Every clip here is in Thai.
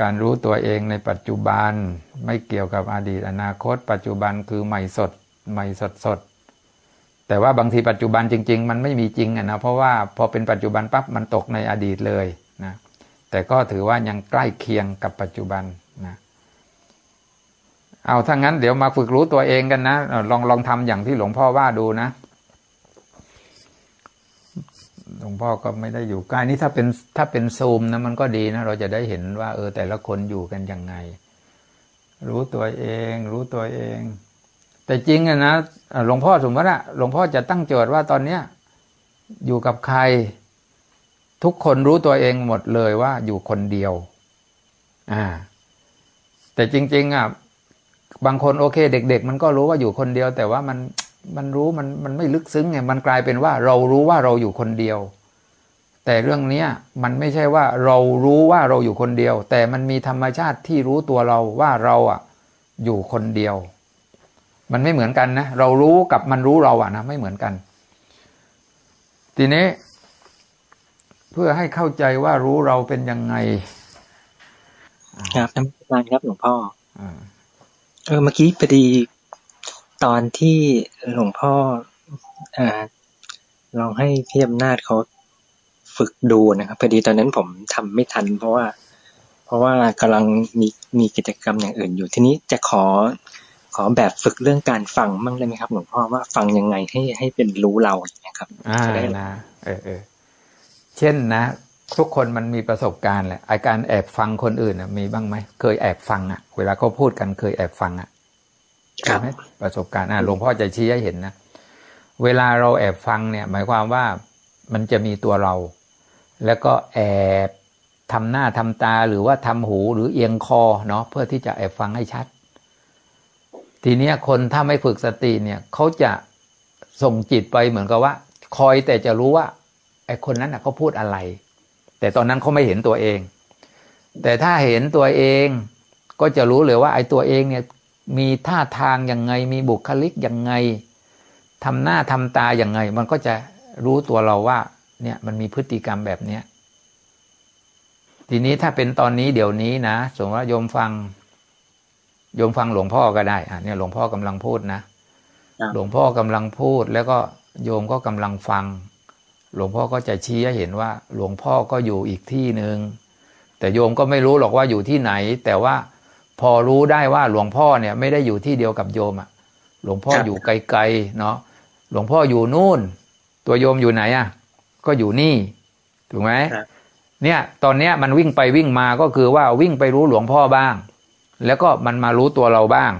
การรู้ตัวเองในปัจจุบันไม่เกี่ยวกับอดีตอนาคต ปัจจุบันคือใหม่สดใหม่สดสดแต่ว่าบางทีปัจจุบันจริง ๆ มันไม่มีจริงนะเพราะว่าพอเป็นปัจจุบันปั๊บมันตกในอดีตเลยนะแต่ก็ถือว่ายังใกล้เคียงกับปัจจุบันนะเอาถ้างั้นเดี๋ยวมาฝึกรู้ตัวเองกันนะลองลองทำอย่างที่หลวงพ่อว่าดูนะ หลวงพ่อก็ไม่ได้อยู่ใกล้นี่ถ้าเป็นถ้าเป็นซูมนะมันก็ดีนะ เราจะได้เห็นว่า เออ แต่ละคนอยู่กันยังไง รู้ตัวเอง รู้ตัวเอง แต่จริงอะนะหลวงพ่อสมมติว่าหลวงพ่อจะตั้งโจทย์ว่าตอนเนี้ยอยู่กับใคร ทุกคนรู้ตัวเองหมดเลยว่าอยู่คนเดียว อ่า แต่จริง ๆอะบางคนโอเค เด็ก ๆ มันก็รู้ว่าอยู่คนเดียว แต่ว่ามัน มันรู้มันมันไม่ลึกซึ้งไงมันกลายเป็นว่าเรารู้ว่าเราอยู่คนเดียว แต่เรื่องเนี้ยมันไม่ใช่ว่าเรารู้ว่าเราอยู่คนเดียว แต่มันมีธรรมชาติที่รู้ตัวเราว่าเราอะอยู่คนเดียว มันไม่เหมือนกันนะเรารู้กับมันรู้เราอะนะไม่เหมือนกัน ทีนี้ เพื่อให้เข้าใจว่ารู้เราเป็นยังไง ครับท่านอาจารย์ครับหลวงพ่อเออเมื่อกี้พอดี ตอนที่หลวงพ่ออลองให้พี่อำนาจเขาฝึกดูนะครับพอดีตอนนั้นผมทำไม่ทัน เพราะว่า เพราะว่ากำลังมีมีกิจกรรมอย่างอื่นอยู่ทีนี้จะขอขอแบบฝึกเรื่องการฟังมั่งได้ไหมครับหลวงพ่อว่าฟังยังไงให้ให้เป็นรู้เราอย่างนี้ครับอ่านะเออเออเช่นนะ ทุกคนมันมีประสบการณ์แหละอาการแอบฟังคนอื่นมีบ้างไหมเคยแอบฟังอะ เวลาเขาพูดกันเคยแอบฟังอะ ครับประสบการณ์อ่าหลวงพ่อจะชี้ให้เห็นนะ เวลาเราแอบฟังเนี่ย หมายความว่ามันจะมีตัวเรา แล้วก็แอบทำหน้าทำตาหรือว่าทำหูหรือเอียงคอเนาะเพื่อที่จะแอบฟังให้ชัด ทีเนี้ยคนถ้าไม่ฝึกสติเนี่ยเขาจะส่งจิตไปเหมือนกับว่า คอยแต่จะรู้ว่าไอคนนั้นเขาพูดอะไร แต่ตอนนั้นเขาไม่เห็นตัวเอง แต่ถ้าเห็นตัวเองก็จะรู้เลยว่าไอตัวเองเนี่ย มีท่าทางยังไง มีบุคลิกยังไงทำหน้าทำตาอย่างไง มันก็จะรู้ตัวเราว่า เนี่ยมันมีพฤติกรรมแบบเนี้ยทีนี้ถ้าเป็นตอนนี้เดี๋ยวนี้นะสมมติว่าโยมฟังโยมฟังหลวงพ่อก็ได้อะเนี่ยหลวงพ่อกำลังพูดนะหลวงพ่อกำลังพูด แล้วก็โยมก็กำลังฟัง หลวงพ่อก็จะชี้ให้เห็นว่า หลวงพ่อก็อยู่อีกที่หนึ่งแต่โยมก็ไม่รู้หรอกว่าอยู่ที่ไหน แต่ว่า พอรู้ได้ว่าหลวงพ่อเนี่ยไม่ได้อยู่ที่เดียวกับโยมอะหลวงพ่ออยู่ไกลๆเนาะหลวงพ่ออยู่นู่น ตัวโยมอยู่ไหนอะก็อยู่นี่ ถูกไหมเนี่ยตอนเนี้ยมันวิ่งไปวิ่งมาก็คือว่าวิ่งไปรู้หลวงพ่อบ้าง แล้วก็มันมารู้ตัวเราบ้าง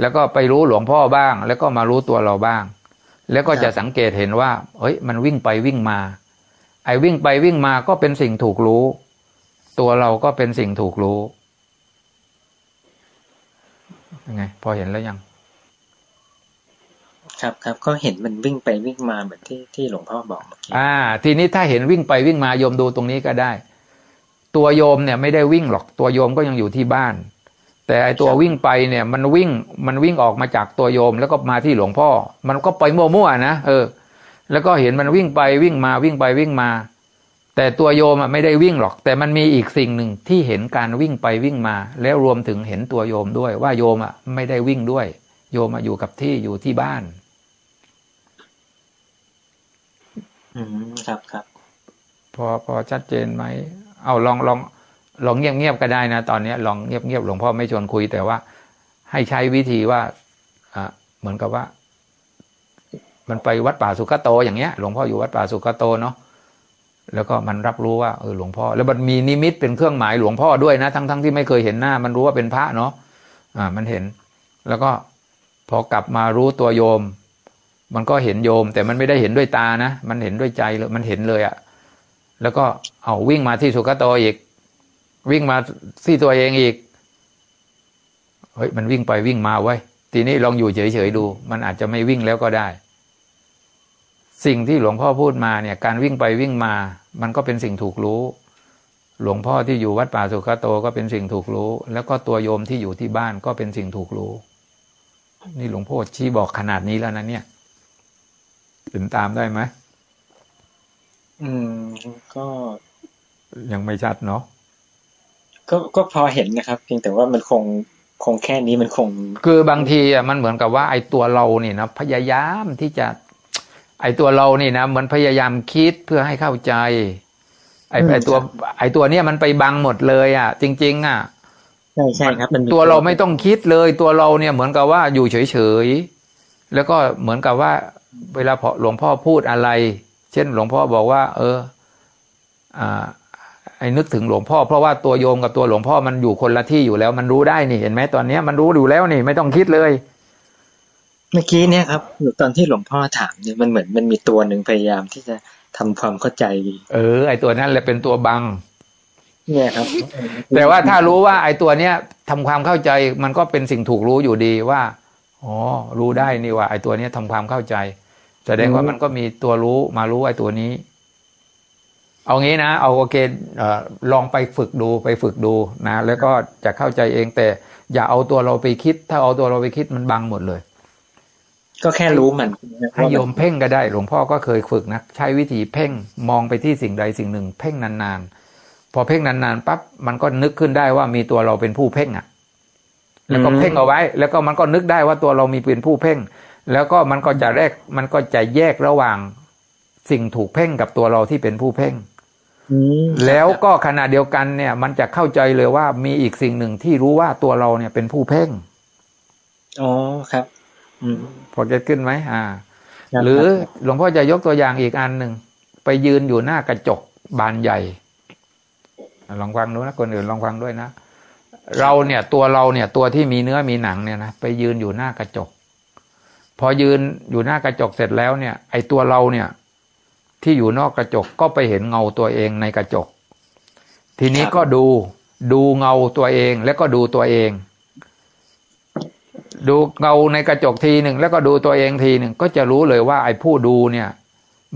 แล้วก็ไปรู้หลวงพ่อบ้าง แล้วก็มารู้ตัวเราบ้าง แล้วก็จะสังเกตเห็นว่าเฮ้ยมันวิ่งไปวิ่งมา ไอ้วิ่งไปวิ่งมาก็เป็นสิ่งถูกรู้ ตัวเราก็เป็นสิ่งถูกรู้ ยังไง พอเห็นแล้วยัง ครับครับก็เห็นมันวิ่งไปวิ่งมาเหมือนที่ที่หลวงพ่อบอกเมื่อกี้อ่า ทีนี้ถ้าเห็นวิ่งไปวิ่งมาโยมดูตรงนี้ก็ได้ ตัวโยมเนี่ยไม่ได้วิ่งหรอกตัวโยมก็ยังอยู่ที่บ้าน แต่ไอตัววิ่งไปเนี่ย มันวิ่งมันวิ่งออกมาจากตัวโยมแล้วก็มาที่หลวงพ่อ มันก็ไปมั่วๆนะเออ แล้วก็เห็นมันวิ่งไปวิ่งมาวิ่งไปวิ่งมา แต่ตัวโยมไม่ได้วิ่งหรอก แต่มันมีอีกสิ่งหนึ่งที่เห็นการวิ่งไปวิ่งมา แล้วรวมถึงเห็นตัวโยมด้วย ว่าโยมอะไม่ได้วิ่งด้วย โยมอยู่กับที่อยู่ที่บ้าน อืมครับครับพอพอชัดเจนไหมเอาลองลองลองเงียบเงียบก็ได้นะ ตอนนี้ลองเงียบเงียบหลวงพ่อไม่ชวนคุยแต่ว่า ให้ใช้วิธีว่าอ่าเหมือนกับว่า มันไปวัดป่าสุขโตอย่างเงี้ย หลวงพ่ออยู่วัดป่าสุขโตเนาะ แล้วก็มันรับรู้ว่าเออหลวงพ่อ แล้วมันมีนิมิตเป็นเครื่องหมายหลวงพ่อด้วยนะ ทั้งๆทที่ไม่เคยเห็นหน้า มันรู้ว่าเป็นพระเนาะอ่า มันเห็น แล้วก็พอกลับมารู้ตัวโยม มันก็เห็นโยม แต่มันไม่ได้เห็นด้วยตานะ มันเห็นด้วยใจเลยมันเห็นเลยอะแล้วก็เอาวิ่งมาที่สุขโตอีก วิ่งมาที่ตัวเองอีกเฮ้ยมันวิ่งไปวิ่งมาไว้ ทีนี้ลองอยู่เฉยๆดู มันอาจจะไม่วิ่งแล้วก็ได้ สิ่งที่หลวงพ่อพูดมาเนี่ยการวิ่งไปวิ่งมา มันก็เป็นสิ่งถูกรู้ หลวงพ่อที่อยู่วัดป่าสุขโตก็เป็นสิ่งถูกรู้ แล้วก็ตัวโยมที่อยู่ที่บ้านก็เป็นสิ่งถูกรู้ นี่หลวงพ่อชี้บอกขนาดนี้แล้วนะเนี่ยถึงตามได้ไหมอืมก็ยังไม่ชัดเนาะก็ก็พอเห็นนะครับ เพียงแต่ว่ามันคงคงแค่นี้มันคง คือบางทีอะมันเหมือนกับว่าไอ้ตัวเรานี่นะพยายามที่จะ ไอ้ตัวเรานี่นะเหมือนพยายามคิดเพื่อให้เข้าใจ ไอ้ไอ้ตัว ไอ้ตัวเนี้ยมันไปบังหมดเลยอะ จริง ๆ อะใช่ใช่ครับมันตัวเราไม่ต้องคิดเลย ตัวเราเนี่ยเหมือนกับว่าอยู่เฉยๆแล้วก็เหมือนกับว่า เวลาหลวงพ่อพูดอะไร เช่น หลวงพ่อบอกว่า เออ อ่าไอ้นึกถึงหลวงพ่อเพราะว่าตัวโยมกับตัวหลวงพ่อมันอยู่คนละที่อยู่แล้ว มันรู้ได้นี่เห็นไหมตอนเนี้ยมันรู้อยู่แล้วนี่ ไม่ต้องคิดเลย เมื่อกี้เนี่ยครับตอนที่หลวงพ่อถามเนี่ยมันเหมือนมันมีตัวหนึ่งพยายามที่จะทำความเข้าใจ เออ ไอ้ตัวนั้นแหละเป็นตัวบัง เนี่ยครับ แต่ว่าถ้ารู้ว่า ไอ้ตัวเนี้ยทำความเข้าใจมันก็เป็นสิ่งถูกรู้อยู่ดีว่าอ๋อรู้ได้นี่ว่า ไอ้ตัวเนี้ยทำความเข้าใจ แสดงว่ามันก็มีตัวรู้มารู้ไอ้ตัวนี้ เอางี้นะเอาโอเคอลองไปฝึกดูไปฝึกดูนะแล้วก็จะเข้าใจเองแต่ อย่าเอาตัวเราไปคิด ถ้าเอาตัวเราไปคิดมันบังหมดเลย ก็แค่รู้มันให้โยมเพ่งก็ได้ หลวงพ่อก็เคยฝึกนะใช้วิธีเพ่งมองไปที่สิ่งใดสิ่งหนึ่ง เพ่งนานๆ พอเพ่งนานๆปั๊บมันก็นึกขึ้นได้ว่ามีตัวเราเป็นผู้เพ่งอะ แล้วก็เพ่งเอาไว้ แล้วก็มันก็นึกได้ว่าตัวเรามีเป็นผู้เพ่ง แล้วก็มันก็จะแยกมันก็จะแยกระหว่างสิ่งถูกเพ่งกับตัวเราที่เป็นผู้เพ่งแล้วก็ขณะเดียวกันเนี่ย มันจะเข้าใจเลยว่ามีอีกสิ่งหนึ่งที่รู้ว่าตัวเราเนี่ยเป็นผู้เพ่งอ๋อครับ พอจะขึ้นไหมอ่า หรือหลวงพ่อจะยกตัวอย่างอีกอันหนึ่ง ไปยืนอยู่หน้ากระจกบานใหญ่ ลองฟังดูนะคนอื่นลองฟังด้วยนะเราเนี่ยตัวเราเนี่ยตัวที่มีเนื้อมีหนังเนี่ยนะไปยืนอยู่หน้ากระจก พอยืนอยู่หน้ากระจกเสร็จแล้วเนี่ย ไอตัวเราเนี่ย ที่อยู่นอกกระจกก็ไปเห็นเงาตัวเองในกระจก ทีนี้ก็ดูดูเงาตัวเองแล้วก็ดูตัวเอง ดูเงาในกระจกทีหนึ่งแล้วก็ดูตัวเองทีหนึ่งก็จะรู้เลยว่า ไอ้ผู้ดูเนี่ย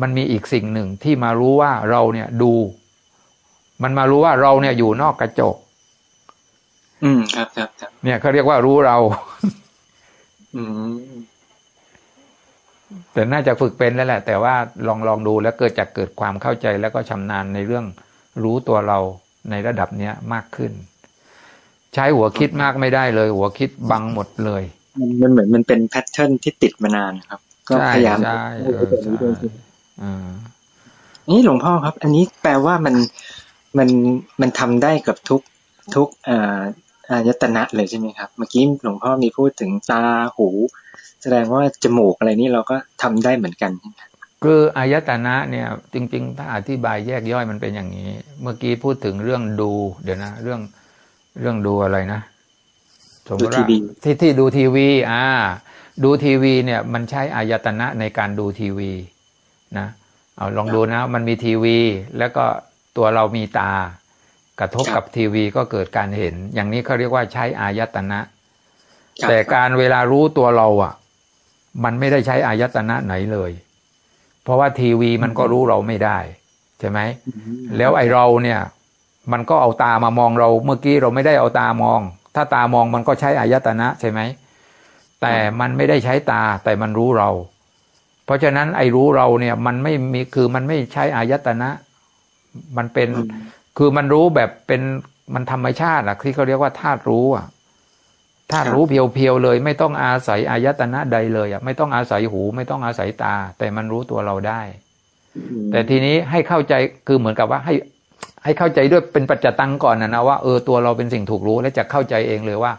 มันมีอีกสิ่งหนึ่งที่มารู้ว่าเราเนี่ยดู มันมารู้ว่าเราเนี่ยอยู่นอกกระจก อืมครับครับครับเนี่ยเขาเรียกว่ารู้เรา อืมแต่น่าจะฝึกเป็นแล้วแหละ แต่ว่าลองลองดูแล้วเกิดจากเกิดความเข้าใจแล้วก็ชำนาญในเรื่องรู้ตัวเราในระดับเนี้ยมากขึ้น ใช้หัวคิดมากไม่ได้เลย หัวคิดบังหมดเลย มันเหมือนมันเป็นแพทเทิร์นที่ติดมานานครับ ก็พยายามใช่นี่หลวงพ่อครับ อันนี้แปลว่ามันมันมันทำได้กับทุกทุกอ่าอายตนะเลยใช่ไหมครับ เมื่อกี้หลวงพ่อมีพูดถึงตาหู แสดงว่าจมูกอะไรนี่เราก็ทำได้เหมือนกัน คืออายตนะเนี่ย จริง ๆ ถ้าอธิบายแยกย่อยมันเป็นอย่างนี้ เมื่อกี้พูดถึงเรื่องดู เดี๋ยวนะ เรื่อง เรื่องดูอะไรนะสมมติว่าที่ที่ดูทีวี อ่า ดูทีวีเนี่ยมันใช้อายตนะในการดูทีวีนะเอาลองดูนะ มันมีทีวี แล้วก็ตัวเรามีตา กระทบกับทีวีก็เกิดการเห็น อย่างนี้เขาเรียกว่าใช้อายตนะ แต่การเวลารู้ตัวเราอะ มันไม่ได้ใช้อายตนะไหนเลย เพราะว่าทีวีมันก็รู้เราไม่ได้ ใช่ไหม แล้วไอเราเนี่ย มันก็เอาตามามองเราเมื่อกี้เราไม่ได้เอาตามอง ถ้าตามองมันก็ใช้อายตนะใช่ไหมแต่มันไม่ได้ใช้ตาแต่มันรู้เรา เพราะฉะนั้นไอรู้เราเนี่ยมันไม่มีคือมันไม่ใช้อายตนะ มันเป็นคือมันรู้แบบเป็นมันธรรมชาติอะที่เขาเรียกว่าธาตุรู้อะถ้ารู้เพียวๆเลย ไม่ต้องอาศัยอายตนะใดเลยอะไม่ต้องอาศัยหู ไม่ต้องอาศัยตา แต่มันรู้ตัวเราได้ แต่ทีนี้ให้เข้าใจคือเหมือนกับว่าให้ ให้เข้าใจด้วยเป็นปัจจตังก่อนนะนะว่าเออตัวเราเป็นสิ่งถูกรู้และจะเข้าใจเองเลยว่า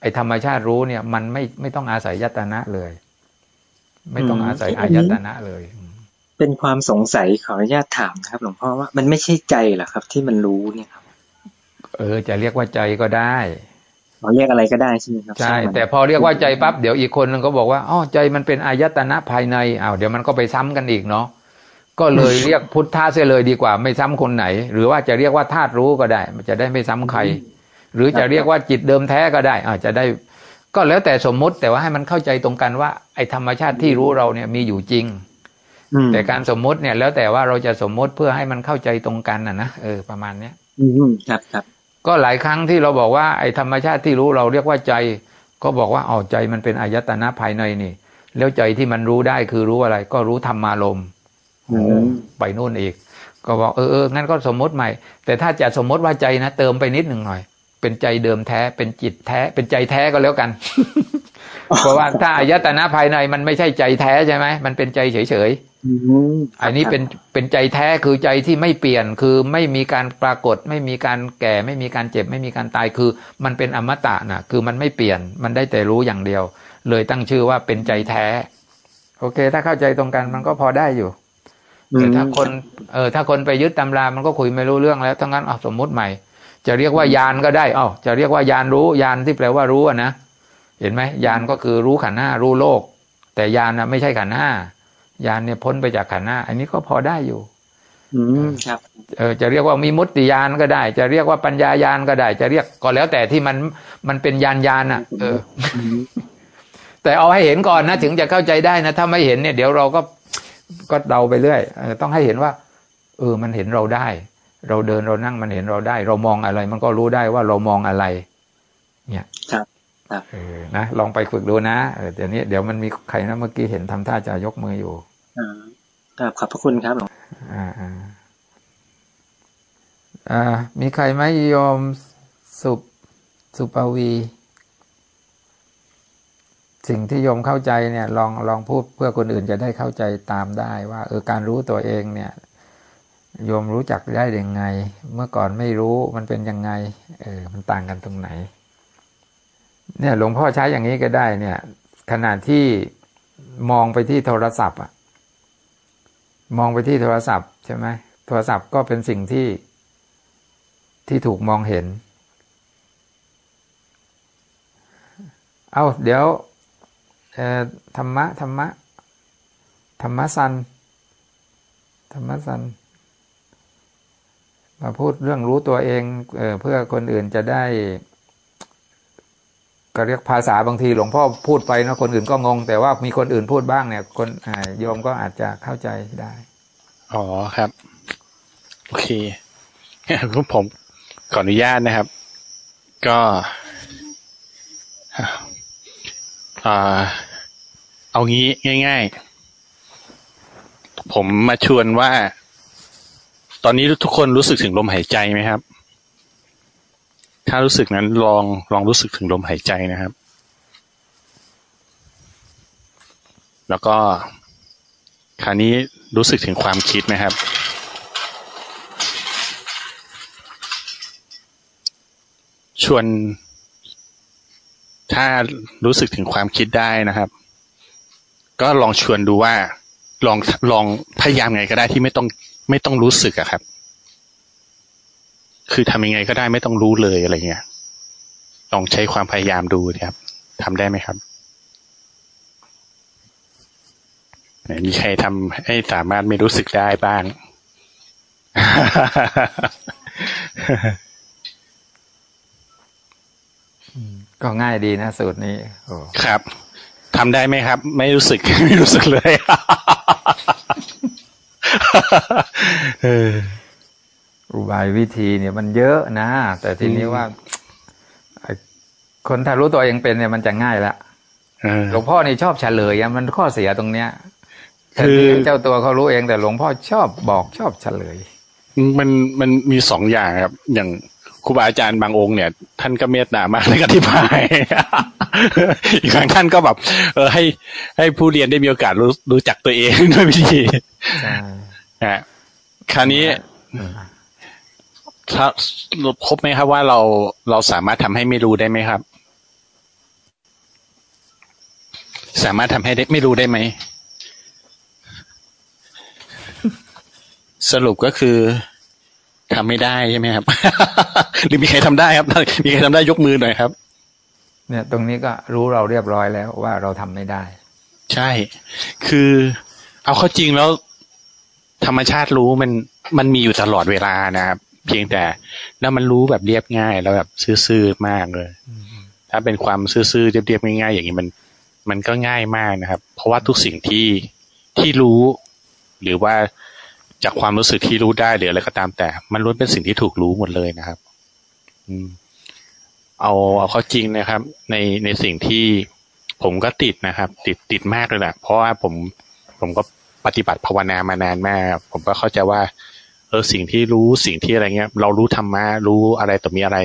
ไอ้ธรรมชาติรู้เนี่ย มันไม่ไม่ต้องอาศัยยตนะเลย ไม่ต้องอาศัยอายตนะเลย เป็นความสงสัยขออนุญาตถามนะครับ หลวงพ่อว่ามันไม่ใช่ใจหรอครับ ที่มันรู้เนี่ยครับ เออ จะเรียกว่าใจก็ได้เราเรียกอะไรก็ได้ใช่ไหมครับใช่ แต่พอเรียกว่าใจปั๊บเดี๋ยวอีกคนนึงก็บอกว่าอ๋อใจมันเป็นอายตนะภายในอ้าวเดี๋ยวมันก็ไปซ้ำกันอีกเนาะ ก็เลยเรียกพุทธะเสียเลยดีกว่าไม่ซ้ำคนไหน หรือว่าจะเรียกว่าธาตุรู้ก็ได้ มันจะได้ไม่ซ้ำใคร หรือจะเรียกว่าจิตเดิมแท้ก็ได้อาจจะได้ ก็แล้วแต่สมมุติแต่ว่าให้มันเข้าใจตรงกันว่าไอ้ธรรมชาติที่รู้เราเนี่ยมีอยู่จริงแต่การสมมุติเนี่ยแล้วแต่ว่าเราจะสมมุติเพื่อให้มันเข้าใจตรงกันนะนะเออประมาณเนี้ยอืมครับครับก็หลายครั้งที่เราบอกว่าไอ้ธรรมชาติที่รู้เราเรียกว่าใจ ก็บอกว่าอ๋อใจมันเป็นอายตนะภายในนี่ แล้วใจที่มันรู้ได้คือรู้อะไร ก็รู้ธรรมารม ไปนู่นอีก ก็บอกเออเอองั้นก็สมมติใหม่ แต่ถ้าจะสมมติว่าใจนะเติมไปนิดหนึ่งหน่อย เป็นใจเดิมแท้เป็นจิตแท้ เป็นใจแท้ก็แล้วกัน เพราะว่าถ้าอายตนะภายในมันไม่ใช่ใจแท้ใช่ไหมมันเป็นใจเฉยๆอันนี้เป็นเป็นใจแท้คือใจที่ไม่เปลี่ยนคือไม่มีการปรากฏ ไม่มีการแก่ ไม่มีการเจ็บ ไม่มีการตายคือ มันเป็นอมตะนะคือมันไม่เปลี่ยนมันได้แต่รู้อย่างเดียว เลยตั้งชื่อว่าเป็นใจแท้ โอเค ถ้าเข้าใจตรงกันมันก็พอได้อยู่ แต่ถ้าคนเออถ้าคนไปยึดตำรามันก็คุยไม่รู้เรื่องแล้วทั้งนั้นเอาสมมุติใหม่ จะเรียกว่ายานก็ได้อ๋อจะเรียกว่ายานรู้ยานที่แปลว่ารู้อะนะเห็นไหมยานก็คือรู้ขันห้ารู้โลก แต่ยานนะไม่ใช่ขันห้ายานเนี่ยพ้นไปจากขันห้าอันนี้ก็พอได้อยู่อืมครับเออจะเรียกว่ามีมุตติยานก็ได้ จะเรียกว่าปัญญายานก็ได้ จะเรียกก็แล้วแต่ที่มันมันเป็นยานยานอะ เออ แต่เอาให้เห็นก่อนนะถึงจะเข้าใจได้นะถ้าไม่เห็นเนี่ยเดี๋ยวเราก็ ก็เดาไปเรื่อยต้องให้เห็นว่า เออมันเห็นเราได้ เราเดินเรานั่งมันเห็นเราได้ เรามองอะไร มันก็รู้ได้ว่าเรามองอะไร เนี่ยครับครับเออนะลองไปฝึกดูนะเออเดี๋ยวนี้เดี๋ยวมันมีใครนะเมื่อกี้เห็นทำท่าจะยกมืออยู่อ่าครับขอบพระคุณครับหลวงอ่าอ่าอ่ามีใครไหมโยมสุสุปวี สิ่งที่โยมเข้าใจเนี่ยลองลองพูดเพื่อคนอื่นจะได้เข้าใจตามได้ว่าเออการรู้ตัวเองเนี่ยโยมรู้จักได้ยังไง เมื่อก่อนไม่รู้มันเป็นยังไงเออมันต่างกันตรงไหน เนี่ยหลวงพ่อใช้อย่างนี้ก็ได้เนี่ย ขณะที่มองไปที่โทรศัพท์อะมองไปที่โทรศัพท์ใช่ไหมโทรศัพท์ก็เป็นสิ่งที่ที่ถูกมองเห็น เอาเดี๋ยว ธรรมะธรรมะธรรมะสันธรรมะสันมาพูดเรื่องรู้ตัวเองเอเพื่อคนอื่นจะได้ ก็เรียกภาษาบางทีหลวงพ่อพูดไปนะคนอื่นก็งง แต่ว่ามีคนอื่นพูดบ้างเนี่ย คนโยมก็อาจจะเข้าใจได้ อ๋อครับ โอเคผมขออนุญาตนะครับ ก็อ่า เอางี้ง่าย ๆ ผมมาชวนว่า ตอนนี้ทุกคนรู้สึกถึงลมหายใจไหมครับ ถ้ารู้สึกนั้นลองลองรู้สึกถึงลมหายใจนะครับ แล้วก็คราวนี้รู้สึกถึงความคิดนะครับ ชวนถ้ารู้สึกถึงความคิดได้นะครับ ก็ลองชวนดูว่า ลองลองพยายามไงก็ได้ที่ไม่ต้องไม่ต้องรู้สึกอะครับ คือทำยังไงก็ได้ไม่ต้องรู้เลยอะไรเงี้ย ลองใช้ความพยายามดูนะครับทำได้ไหมครับมีใครทำให้สามารถไม่รู้สึกได้บ้าง ก็ง่ายดีนะสูตรนี้ครับ ทำได้ไหมครับ ไม่รู้สึกไม่รู้สึกเลยอุบายวิธีเนี่ยมันเยอะนะ แต่ทีนี้ว่า คนถ้ารู้ตัวเองเป็นเนี่ยมันจะง่ายละหลวงพ่อนี่ชอบเฉลยมันข้อเสียตรงเนี้ยคือเจ้าตัวเขารู้เองแต่หลวงพ่อชอบบอกชอบเฉลย มันมันมีสองอย่างครับ อย่าง ครูบาอาจารย์บางองค์เนี่ย ท่านก็เมตตามากในการอธิบายอีกครั้งท่านก็แบบ เออให้ให้ผู้เรียนได้มีโอกาสรู้รู้จักตัวเองด้วยวิธีฮะคราวนี้ถ้าพบไหมครับว่าเราเราสามารถทำให้ไม่รู้ได้ไหมครับ สามารถทำให้ได้ไม่รู้ได้ไหม สรุปก็คือ ทำไม่ได้ใช่ไหมครับ หรือมีใครทำได้ครับ มีใครทำได้ยกมือหน่อยครับ เนี่ย ตรงนี้ก็รู้เราเรียบร้อยแล้วว่าเราทำไม่ได้ ใช่ คือ เอาเข้าจริงแล้ว ธรรมชาติรู้มันมันมีอยู่ตลอดเวลานะครับ เพียงแต่แล้วมันรู้แบบเรียบง่ายแล้วแบบซื่อๆมากเลย ถ้าเป็นความซื่อๆเรียบๆง่ายๆอย่างนี้มัน มันก็ง่ายมากนะครับ เพราะว่าทุกสิ่งที่ที่รู้ หรือว่า จากความรู้สึกที่รู้ได้หรืออะไรก็ตามแต่ มันล้วนเป็นสิ่งที่ถูกรู้หมดเลยนะครับ อืม เอาเอาเข้าจริงนะครับ ในในสิ่งที่ผมก็ติดนะครับ ติดติดมากเลยแหละเพราะว่าผมผมก็ปฏิบัติภาวนามานานมาก ผมก็เข้าใจว่า เออสิ่งที่รู้สิ่งที่อะไรเงี้ย เรารู้ธรรมะรู้อะไรต่อมีอะไร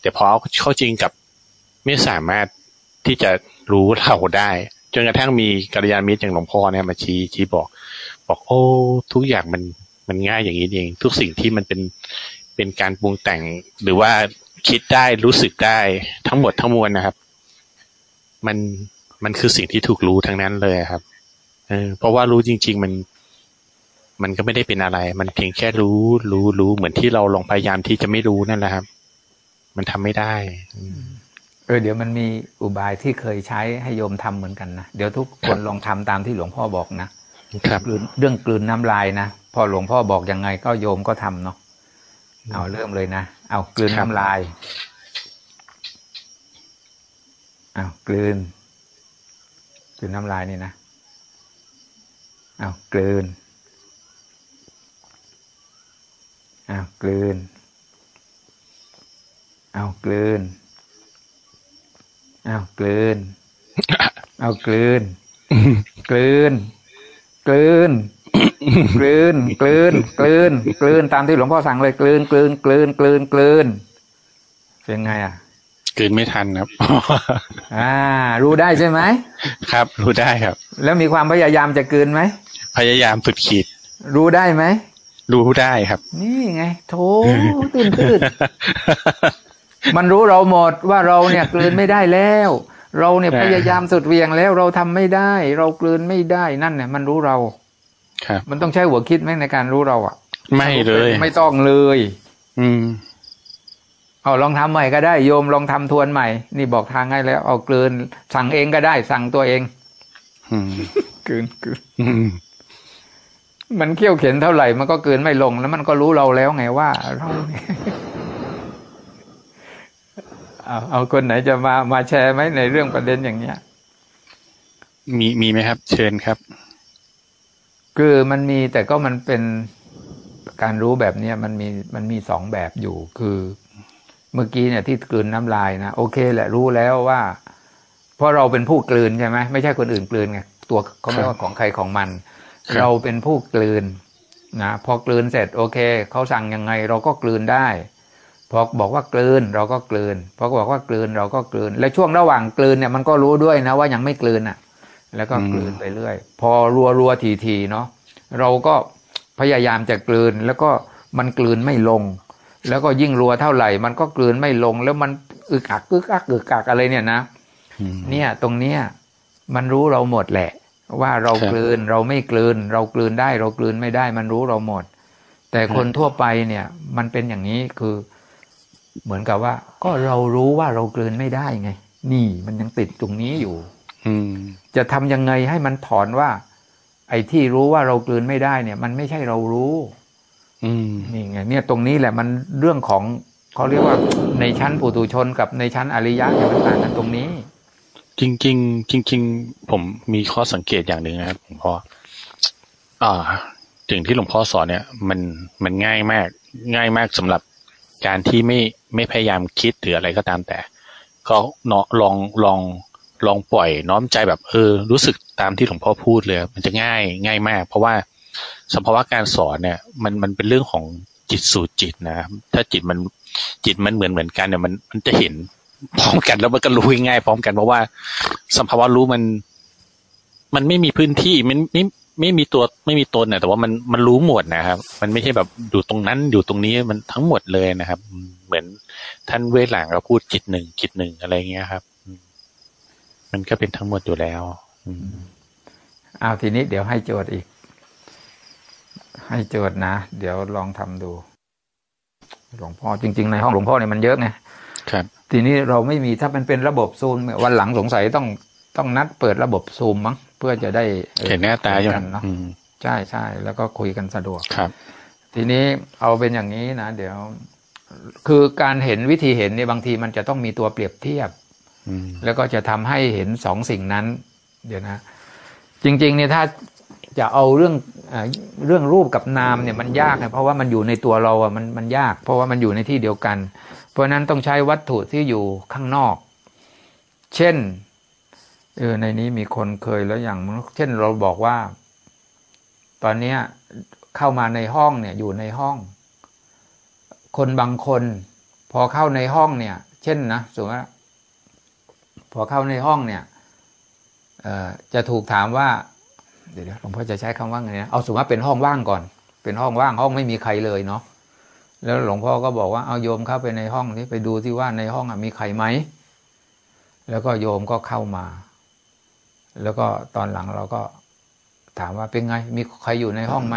แต่พอเข้าจริงกับไม่สามารถที่จะรู้เราได้ จนกระทั่งมีกัลยาณมิตรอย่างหลวงพ่อเนี่ยมาชี้ชี้บอก บอกโอ้ ทุกอย่างมันมันง่ายอย่างนี้เอง ทุกสิ่งที่มันเป็นเป็นการปรุงแต่งหรือว่าคิดได้รู้สึกได้ทั้งหมดทั้งมวลนะครับ มันมันคือสิ่งที่ถูกรู้ทั้งนั้นเลยครับเออเพราะว่ารู้จริง ๆ มัน มันก็ไม่ได้เป็นอะไร มันเพียงแค่รู้รู้รู้เหมือนที่เราลองพยายามที่จะไม่รู้นั่นแหละครับ มันทำไม่ได้เออเดี๋ยวมันมีอุบายที่เคยใช้ให้โยมทำเหมือนกันนะเดี๋ยวทุกคนลองทำตามที่หลวงพ่อบอกนะ ครับเรื่องกลืนน้ำลายนะพอหลวงพ่อบอกยังไงก็โยมก็ทำเนาะเอาเริ่มเลยนะเอากลืนน้ำลายเอากลืนกลืนน้ำลายนี่นะเอากลืนเอากลืนเอากลืนเอากลืนเอากลืนกลืน กลืนกลืนกลืนกลืนกลืนตามที่หลวงพ่อสั่งเลยกลืนกลืนกลืนกลืนกลืนเป็นไงอะกลืนไม่ทันครับอ่า รู้ได้ใช่ไหมครับ รู้ได้ครับ แล้วมีความพยายามจะกลืนไหมพยายามสุดขีด รู้ได้ไหมรู้ได้ครับ นี่ไงโถตื่นตื่นมันรู้เราหมดว่าเราเนี่ยกลืนไม่ได้แล้ว เราเนี่ยพยายามสุดเวียงแล้วเราทำไม่ได้ เรากลืนไม่ได้นั่นเนี่ยมันรู้เรา ครับ มันต้องใช้หัวคิดไหมในการรู้เราอะ ไม่เลย ไม่ต้องเลย อืมเอาลองทำใหม่ก็ได้โยมลองทำทวนใหม่ นี่บอกทางให้แล้ว เอากลืน สั่งเองก็ได้ สั่งตัวเองกลืนกลืนมันเขี้ยวเข็นเท่าไหร่มันก็กลืนไม่ลงแล้วมันก็รู้เราแล้วไงว่าเรา เอาเอาคนไหนจะมามาแชร์ไหมในเรื่องประเด็นอย่างเนี้ย มีมีไหมครับ เชิญครับ คือมันมีแต่ก็มันเป็นการรู้แบบเนี้ยมันมีมันมีสองแบบอยู่ คือเมื่อกี้เนี่ยที่กลืนน้ำลายนะโอเคแหละรู้แล้วว่า เพราะเราเป็นผู้กลืนใช่ไหมไม่ใช่คนอื่นกลืนไงตัวเขาไม่ว่าของใครของมัน เราเป็นผู้กลืนนะพอกลืนเสร็จโอเคเขาสั่งยังไง เราก็กลืนได้ พอบอกว่ากลืนเราก็กลืนพอบอกว่ากลืนเราก็กลืนและช่วงระหว่างกลืนเนี่ยมันก็รู้ด้วยนะว่ายังไม่กลืนอะ แล้วก็กลืนไปเรื่อย พอรัวรัวทีทีเนาะเราก็พยายามจะกลืนแล้วก็มันกลืนไม่ลง แล้วก็ยิ่งรัวเท่าไหร่ มันก็กลืนไม่ลง แล้วมันอึกอักอึกอักอึกอักอะไรเนี่ยนะเนี่ย ตรงเนี้ยมันรู้เราหมดแหละ ว่าเรากลืนเราไม่กลืน เรากลืนได้ เรากลืนไม่ได้ มันรู้เราหมด แต่คนทั่วไปเนี่ย มันเป็นอย่างนี้คือ เหมือนกับว่า ก็เรารู้ว่าเรากลืนไม่ได้ไง นี่มันยังติดตรงนี้อยู่ อืมจะทำยังไงให้มันถอนว่า ไอ้ที่รู้ว่าเรากลืนไม่ได้เนี่ย มันไม่ใช่เรารู้ อืมนี่ไงเนี่ยตรงนี้แหละมันเรื่องของเขาเรียกว่าในชั้นปุถุชนกับในชั้นอริยะเนี่ยมันต่างกันตรงนี้ จริงจริงจริง ๆ ผมมีข้อสังเกตอย่างหนึ่งนะครับหลวงพ่ออ่าสิ่งที่หลวงพ่อสอนเนี่ย มันมันง่ายมาก ง่ายมากสำหรับ การที่ไม่ไม่พยายามคิดหรืออะไรก็ตามแต่ ก็เนาะลองลองลองปล่อยน้อมใจแบบเออ รู้สึกตามที่หลวงพ่อพูดเลย มันจะง่ายง่ายมาก เพราะว่าสภาวะการสอนเนี่ย มันมันเป็นเรื่องของจิตสู่จิตนะ ถ้าจิตมันจิตมันเหมือนเหมือนกันเนี่ยมันมันจะเห็นพร้อมกันแล้วมันก็รู้ง่ายพร้อมกันเพราะว่าสภาวะรู้มัน มันไม่มีพื้นที่มันไม่ ไม่มีตัวไม่มีตนเนี่ยแต่ว่ามันมันรู้หมดนะครับ มันไม่ใช่แบบอยู่ตรงนั้นอยู่ตรงนี้มันทั้งหมดเลยนะครับ เหมือนท่านเวหลังเราพูดจิตหนึ่งจิตหนึ่งอะไรเงี้ยครับ มันก็เป็นทั้งหมดอยู่แล้วเอาทีนี้เดี๋ยวให้โจทย์อีก ให้โจทย์นะ เดี๋ยวลองทำดู หลวงพ่อจริง ๆ ในห้องหลวงพ่อเนี่ยมันเยอะไงครับ ทีนี้เราไม่มีถ้ามันเป็นระบบซูมวันหลังสงสัยต้อง ต้องนัดเปิดระบบซูมมั้งเพื่อจะได้เห็นหน้าตากันเนาะใช่ใช่แล้วก็คุยกันสะดวกครับ ทีนี้เอาเป็นอย่างนี้นะเดี๋ยว คือการเห็นวิธีเห็นเนี่ยบางทีมันจะต้องมีตัวเปรียบเทียบแล้วก็จะทำให้เห็นสองสิ่งนั้น เดี๋ยวนะ จริง ๆ เนี่ยถ้าจะเอาเรื่องเรื่องรูปกับนามเนี่ยมันยากนะเพราะว่ามันอยู่ในตัวเราอะมันมันยาก เพราะว่ามันอยู่ในที่เดียวกัน เพราะนั้นต้องใช้วัตถุที่อยู่ข้างนอก เช่น เออในนี้มีคนเคยแล้วอย่างเช่นเราบอกว่า ตอนเนี้ยเข้ามาในห้องเนี่ยอยู่ในห้อง คนบางคน พอเข้าในห้องเนี่ย เช่นนะสมมติว่าพอเข้าในห้องเนี่ยจะถูกถามว่าเดี๋ยวหลวงพ่อจะใช้คำว่าไงนะเอาสมมติว่าเป็นห้องว่างก่อน เป็นห้องว่างห้องไม่มีใครเลยเนาะแล้วหลวงพ่อก็บอกว่าเอาโยมเข้าไปในห้องนี้ไปดูที่ว่าในห้องมีใครไหมแล้วก็โยมก็เข้ามา แล้วก็ตอนหลังเราก็ถามว่าเป็นไง มีใครอยู่ในห้องไหม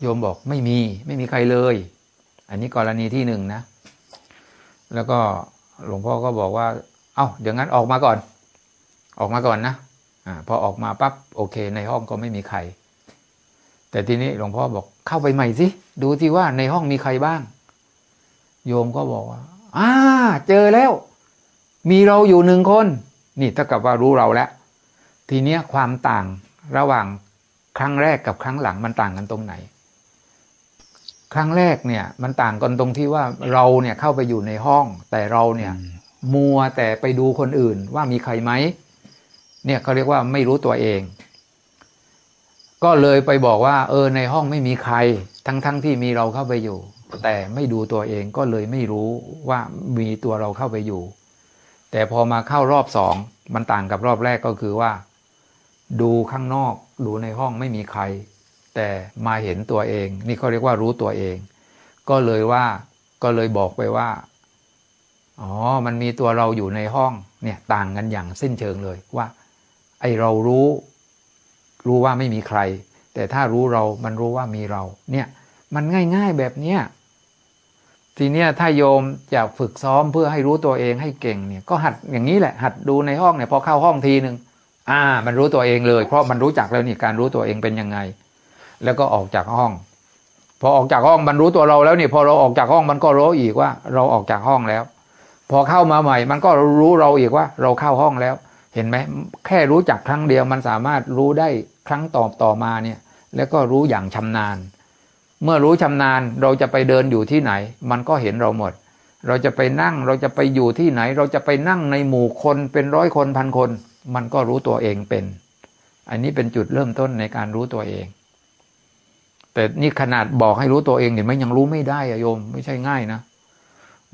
โยมบอกไม่มี ไม่มีใครเลย อันนี้กรณีที่หนึ่งนะ แล้วก็หลวงพ่อก็บอกว่า เอา้าเดี๋ยวงั้นออกมาก่อน ออกมาก่อนนะอ่าพอออกมาปั๊บโอเค ในห้องก็ไม่มีใคร แต่ทีนี้หลวงพ่อบอกเข้าไปใหม่สิดูที่ว่าในห้องมีใครบ้าง โยมก็บอกว่าอ่าเจอแล้ว มีเราอยู่หนึ่งคน นี่ถ้ากับว่ารู้เราแล้ว ทีเนี้ยความต่างระหว่างครั้งแรกกับครั้งหลังมันต่างกันตรงไหน ครั้งแรกเนี่ยมันต่างกันตรงที่ว่าเราเนี่ยเข้าไปอยู่ในห้อง แต่เราเนี่ยมัวแต่ไปดูคนอื่นว่ามีใครไหมเนี่ยเขาเรียกว่าไม่รู้ตัวเอง ก็เลยไปบอกว่า เออในห้องไม่มีใคร ทั้งๆทที่มีเราเข้าไปอยู่ แต่ไม่ดูตัวเองก็เลยไม่รู้ว่ามีตัวเราเข้าไปอยู่ แต่พอมาเข้ารอบสองมันต่างกับรอบแรกก็คือว่า ดูข้างนอก ดูในห้องไม่มีใคร แต่มาเห็นตัวเอง นี่เขาเรียกว่ารู้ตัวเอง ก็เลยว่าก็เลยบอกไปว่าอ๋อ มันมีตัวเราอยู่ในห้องเนี่ยต่างกันอย่างสิ้นเชิงเลยว่า ไอเรารู้ รู้ว่าไม่มีใคร แต่ถ้ารู้เรามันรู้ว่ามีเรา เนี่ยมันง่าย ๆแบบเนี้ยทีเนี้ยถ้าโยมจะฝึกซ้อมเพื่อให้รู้ตัวเองให้เก่งเนี่ย ก็หัดอย่างนี้แหละ หัดดูในห้องเนี่ยพอเข้าห้องทีหนึ่ง อ่า มันรู้ตัวเองเลย เพราะมันรู้จักแล้วนี่การรู้ตัวเองเป็นยังไง แล้วก็ออกจากห้อง พอออกจากห้องมันรู้ตัวเราแล้วนี่พอเราออกจากห้องมันก็รู้อีกว่า เราออกจากห้องแล้ว พอเข้ามาใหม่ มันก็รู้เราอีกว่า เราเข้าห้องแล้ว เห็นไหมแค่รู้จักครั้งเดียวมันสามารถรู้ได้ครั้งต่อต่อมาเนี่ย แล้วก็รู้อย่างชำนาญ เมื่อรู้ชำนาญเราจะไปเดินอยู่ที่ไหน มันก็เห็นเราหมด เราจะไปนั่งเราจะไปอยู่ที่ไหน เราจะไปนั่งในหมู่คนเป็นร้อยคนพันคน มันก็รู้ตัวเองเป็น อันนี้เป็นจุดเริ่มต้นในการรู้ตัวเอง แต่นี่ขนาดบอกให้รู้ตัวเองเนี่ยมันยังรู้ไม่ได้อะโยม ไม่ใช่ง่ายนะ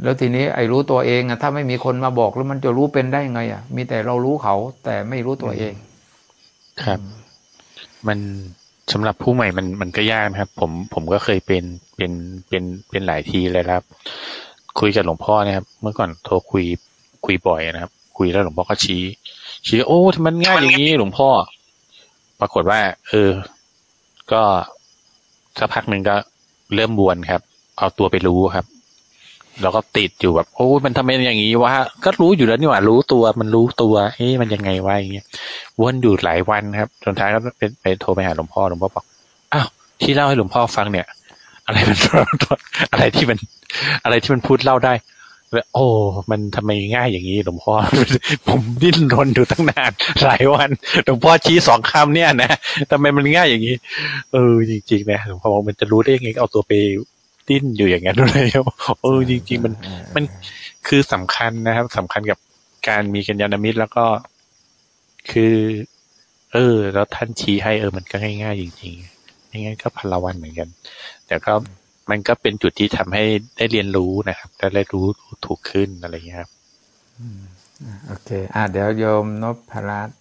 แล้วทีนี้ไอ้รู้ตัวเองอะถ้าไม่มีคนมาบอกแล้วมันจะรู้เป็นได้ไงอะมีแต่เรารู้เขา แต่ไม่รู้ตัวเอง ครับ มันสำหรับผู้ใหม่มันมันก็ยากครับ ผมผมก็เคยเป็นเป็นเป็นเป็นหลายทีเลยครับ คุยกับหลวงพ่อนะครับ เมื่อก่อนโทรคุยคุยบ่อยนะครับ คุยแล้วหลวงพ่อก็ชี้ ชี้โอ้ทำมันง่ายอย่างนี้หลวงพ่อ ปรากฏว่า เออ ก็สักพักหนึ่งก็เริ่มบวนครับ เอาตัวไปรู้ครับ แล้วก็ติดอยู่แบบ โอ้มันทำไมอย่างนี้วะก็รู้อยู่แล้วนี่หว่ารู้ตัว มันรู้ตัวเฮ้ยมันยังไงวะอย่างเงี้ยวนอยู่หลายวันครับจนท้ายก็ไปไปโทรไปหาหลวงพ่อหลวงพ่อบอกอ้าวที่เล่าให้หลวงพ่อฟังเนี่ย อะไรมันอะไรที่มัน อะไรที่มันพูดเล่าได้ แล้วโอ้ มันทำไมง่ายอย่างนี้หลวงพ่อ ผมดิ้นรนอยู่ตั้งนานหลายวันหลวงพ่อชี้สองคำเนี่ยนะทำไมมันง่ายอย่างนี้ เออจริงๆนะหลวงพ่อบอกมันจะรู้ได้ยังไงเอาตัวไปดิ้นอยู่อย่างนั้นเลยเออจริง ๆ มันมันคือสำคัญนะครับสำคัญกับการมีกัญญาณมิตรแล้วก็คือ เออ แล้วท่านชี้ให้เออมันก็ง่ายๆจริงๆไม่งั้นก็พันละวันเหมือนกัน แต่ก็ มันก็เป็นจุดที่ทำให้ได้เรียนรู้นะครับได้รู้ถูกขึ้นอะไรอย่างนี้ครับโอเค อ่าเดี๋ยวโยมนพรัตน์